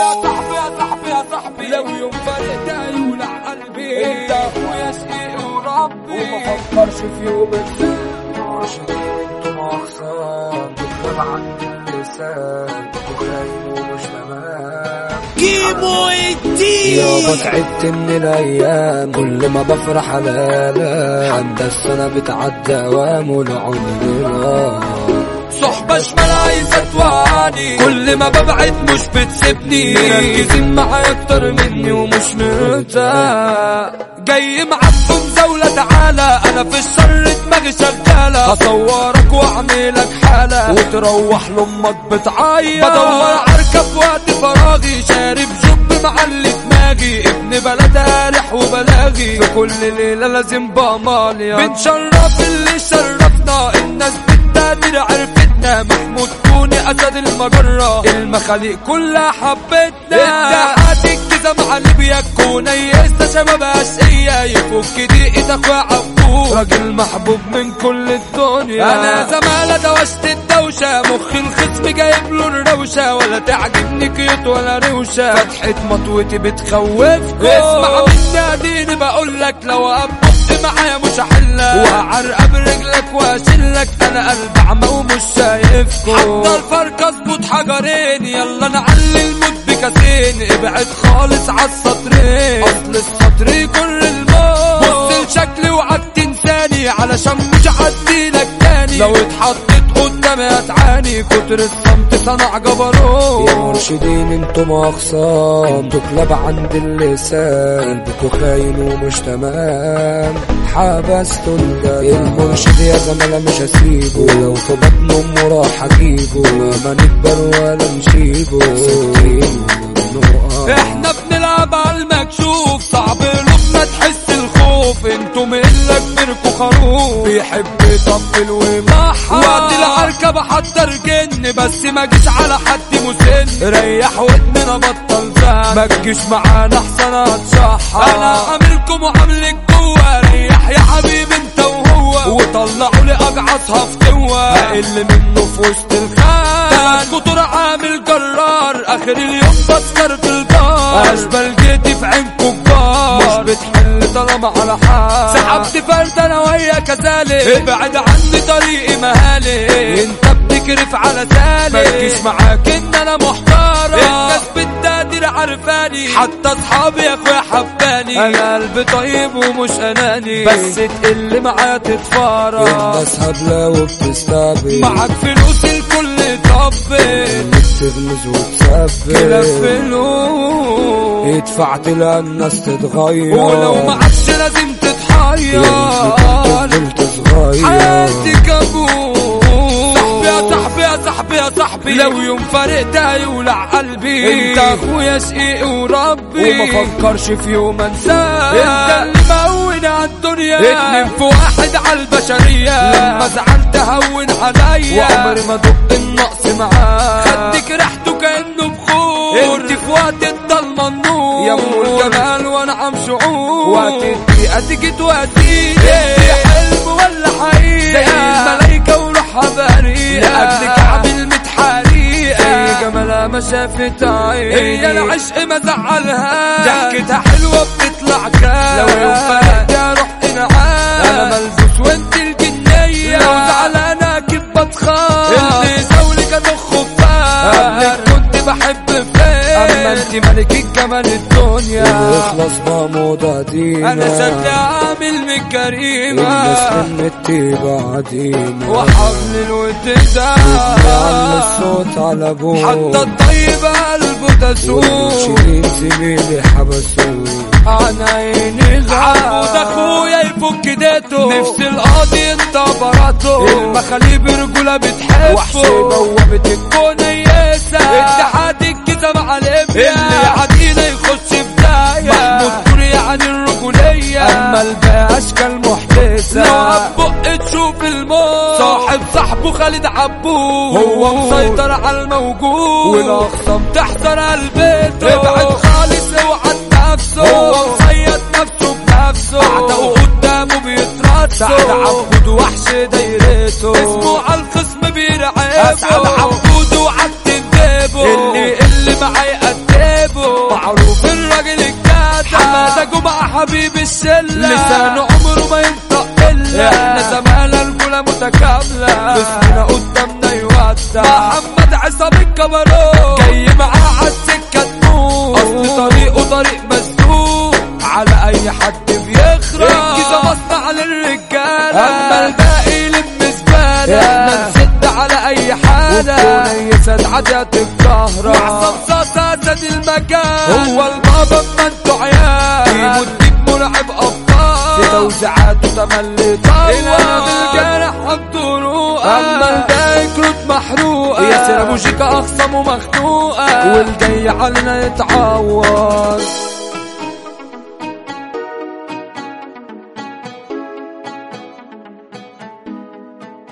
يا صاحبي يا صاحبي يا صاحبي. لو يوم فرقت يولع قلبي. انت اخويا شقيقي وربي. وما فكرش في يوم أنتم أخصام. بتغاب عند اللسان وخاين ومش تمام. كيمو الدين. يابا تعبت من الأيام كل ما بفرح الاقي حتى السنة بتعدي اوام والعمر راح صحبة شمال عايزة تواني كل ما ببعد مش بتسيبني. مركزين معايا أكتر مني ومش مرتاح جاي معاكم زولة تعالى. أنا في الشر دماغي شغالة. هصورك وأعملك حالة. وتروح لأمك بتعيط بدور أركب وقت فراغي. شارب جب معلي دماغي. ابن بلد قالح وبلاغي. في كل ليلة لازم بماليا بنشرف اللي شرفنا المخاليق كلها حبتنا اتحاد الجزم مع ليبيا كوني يسا شباب اشقية يفك دقيقة اخويا عبود راجل محبوب من كل الدنيا. أنا زمالة دوشت الدوشة. مخ الخصم جايب له الروشة. ولا تعجبني كيوت ولا روشة. فتحة مطوتي بتخوفكم. اسمع مني اديني بقولك لو أبقى معايا مش هحلك. وهعرقب رجلك واشيلك أنا قلب عمى ومش شايفكم. حتى اظبط حجرين يلا نعلي الموت بكاسين. ابعد خالص عالسطرين أصل السطر يجر الموت. بص لشكلي وعد تنساني علشان مش هعديلك تاني لو اتحطيت قدامي هتعاني كتر الصمت صنع جبروت يا مرشدين أنتم اخصام تكلب عند اللسان بكوا خاين ومش تمام حبستوا الجاي المرشد يا زملاء مش هسيبه. لو في بطن امه راح أجيبه. ما نكبر ولا ونقع. إحنا بنلعب بيحب يطبل ويمحى وقت العركة بحضر جن بس ما جيش على حد مسن. ريح ودننا بطل زن ما تجيش معانا أحسن هتشحى أنا عاملكم وعاملك جوه ريح يا حبيبي أنت وهو. وطلعوا لي اجعصها في جوه أقل منه في وسط الخان. تلات كتر عامل جرار. آخر اليوم بسكر في البار أشبال جيتي في عينكم كبار مش بتحل طالما على حال. سحبت فرد أنا ويا كذلك. ابعد عني طريقي مهالي. انت بتكرف على ما تجيش معاك. إن أنا محترم الناس بتقدر عارفاني حتى أصحابي يا أخويا حباني. أنا قلبي طيب ومش أناني. بس تقل معايا تتفارق. الناس هبلة وبتستقبل. معاك فلوس الكل بتغمز وتثبت كده فلوس يدفع تلاقي الناس تتغير. ولو معكش لازم تتحير. تفضل صغير حياتك أبوك صاحبي يا صاحبي يا صاحبي يا صاحبي. لو يوم فرقت هيولع قلبي. انت اخويا شقيقي وربي. وما فكرش في يوم انساك انت اللي مهون على الدنيا. اتنين في واحد على البشرية. لما زعلت هون عليا. وعمري ما دق النقص معاك. خدك ريحته كأنه بخور. أنت في وقت الضلمة النور يا ام الجمال وأنا عم شعور. وقت الدقيقة تيجي توديني انت حلم ولا حقيقة زي الملايكة وروحها بريئة لأجل كعب المتحريقة زي جمالها ما شافت عين هي العشق ما زعلها. ضحكتها. حلوة بتطلع كام لو يوم فرقت يخلص بموضة دينا أنا شكلي عامل من الناس كريمة من التيبة عدينا وحبل الود يا عم ده الصوت على ابوه حتى الطيب قلبه تسوق والمرشدين زميلي حبسوه عن عيني عبود أخويا يفك ديته. نفس القاضي انت براته المخاليب رجولة بتحبه وحش بوابة الكون يسا صاحبه خالد عبود هو مسيطر على الموجود والاخصام تحضر قلبته ابعد محمد عصام الكبرو. جاي معاه عالسكة تموت أصل طريقه طريق مسدود. على أي حد بيخرج الجيزة مصنع للرجالة أما الباقي لم زبالة إحنا نسد على أي حالة. يسد عدات الكهرة وعصام صاصة زاد المكان. هو البابا اما أنتوا عيال يموت مرعب ابطال في توزيعاته تملي طوال ابو أخصم ومخنوقة والجاي علينا يتعوض.